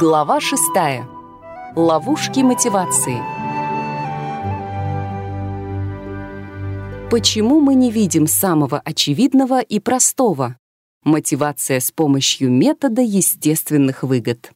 Глава 6. Ловушки мотивации. Почему мы не видим самого очевидного и простого? Мотивация с помощью метода естественных выгод.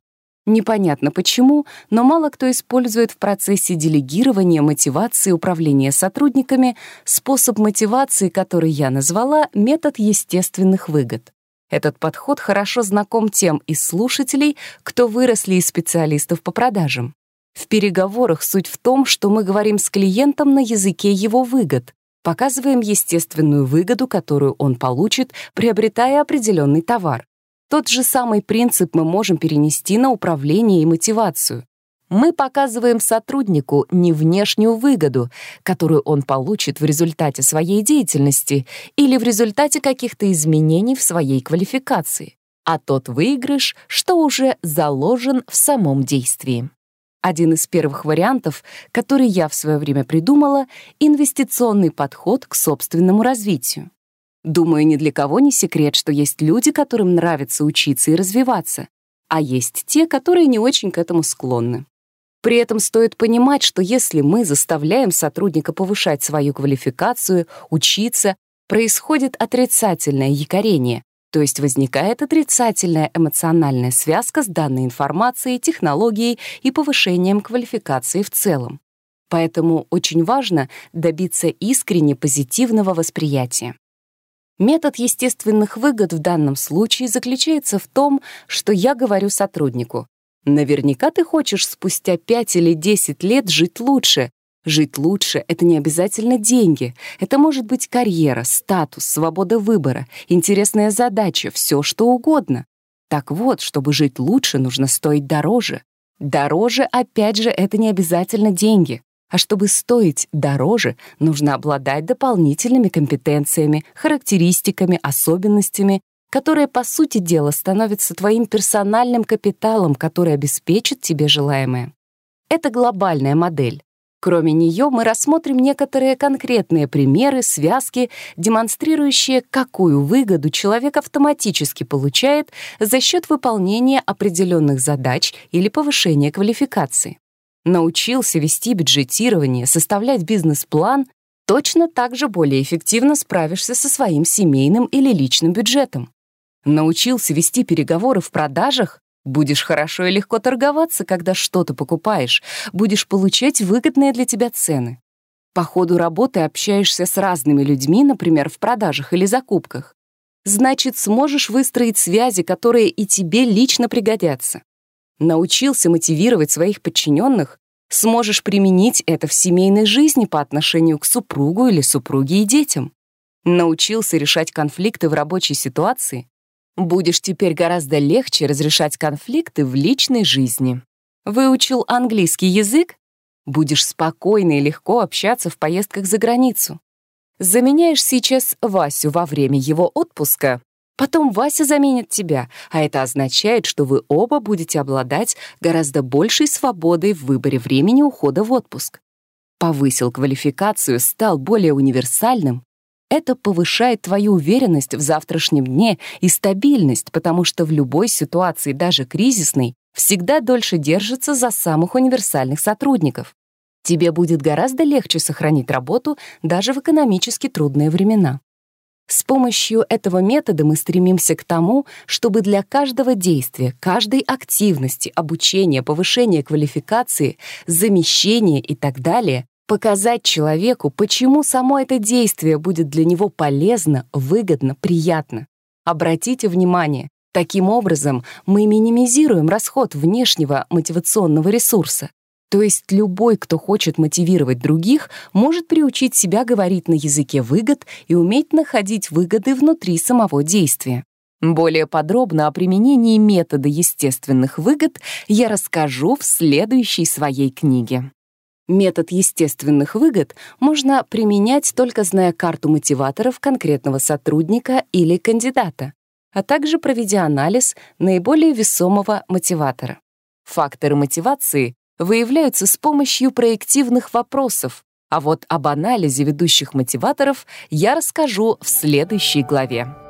Непонятно почему, но мало кто использует в процессе делегирования мотивации управления сотрудниками способ мотивации, который я назвала метод естественных выгод. Этот подход хорошо знаком тем из слушателей, кто выросли из специалистов по продажам. В переговорах суть в том, что мы говорим с клиентом на языке его выгод, показываем естественную выгоду, которую он получит, приобретая определенный товар. Тот же самый принцип мы можем перенести на управление и мотивацию. Мы показываем сотруднику не внешнюю выгоду, которую он получит в результате своей деятельности или в результате каких-то изменений в своей квалификации, а тот выигрыш, что уже заложен в самом действии. Один из первых вариантов, который я в свое время придумала, инвестиционный подход к собственному развитию. Думаю, ни для кого не секрет, что есть люди, которым нравится учиться и развиваться, а есть те, которые не очень к этому склонны. При этом стоит понимать, что если мы заставляем сотрудника повышать свою квалификацию, учиться, происходит отрицательное якорение, то есть возникает отрицательная эмоциональная связка с данной информацией, технологией и повышением квалификации в целом. Поэтому очень важно добиться искренне позитивного восприятия. Метод естественных выгод в данном случае заключается в том, что я говорю сотруднику, Наверняка ты хочешь спустя 5 или 10 лет жить лучше. Жить лучше — это не обязательно деньги. Это может быть карьера, статус, свобода выбора, интересная задача, все что угодно. Так вот, чтобы жить лучше, нужно стоить дороже. Дороже, опять же, это не обязательно деньги. А чтобы стоить дороже, нужно обладать дополнительными компетенциями, характеристиками, особенностями, которая, по сути дела, становится твоим персональным капиталом, который обеспечит тебе желаемое. Это глобальная модель. Кроме нее мы рассмотрим некоторые конкретные примеры, связки, демонстрирующие, какую выгоду человек автоматически получает за счет выполнения определенных задач или повышения квалификации. Научился вести бюджетирование, составлять бизнес-план, точно так же более эффективно справишься со своим семейным или личным бюджетом. Научился вести переговоры в продажах? Будешь хорошо и легко торговаться, когда что-то покупаешь, будешь получать выгодные для тебя цены. По ходу работы общаешься с разными людьми, например, в продажах или закупках. Значит, сможешь выстроить связи, которые и тебе лично пригодятся. Научился мотивировать своих подчиненных, сможешь применить это в семейной жизни по отношению к супругу или супруге и детям. Научился решать конфликты в рабочей ситуации, Будешь теперь гораздо легче разрешать конфликты в личной жизни. Выучил английский язык? Будешь спокойно и легко общаться в поездках за границу. Заменяешь сейчас Васю во время его отпуска, потом Вася заменит тебя, а это означает, что вы оба будете обладать гораздо большей свободой в выборе времени ухода в отпуск. Повысил квалификацию, стал более универсальным, это повышает твою уверенность в завтрашнем дне и стабильность, потому что в любой ситуации, даже кризисной, всегда дольше держится за самых универсальных сотрудников. Тебе будет гораздо легче сохранить работу даже в экономически трудные времена. С помощью этого метода мы стремимся к тому, чтобы для каждого действия, каждой активности, обучения, повышения квалификации, замещения и так далее Показать человеку, почему само это действие будет для него полезно, выгодно, приятно. Обратите внимание, таким образом мы минимизируем расход внешнего мотивационного ресурса. То есть любой, кто хочет мотивировать других, может приучить себя говорить на языке выгод и уметь находить выгоды внутри самого действия. Более подробно о применении метода естественных выгод я расскажу в следующей своей книге. Метод естественных выгод можно применять только зная карту мотиваторов конкретного сотрудника или кандидата, а также проведя анализ наиболее весомого мотиватора. Факторы мотивации выявляются с помощью проективных вопросов, а вот об анализе ведущих мотиваторов я расскажу в следующей главе.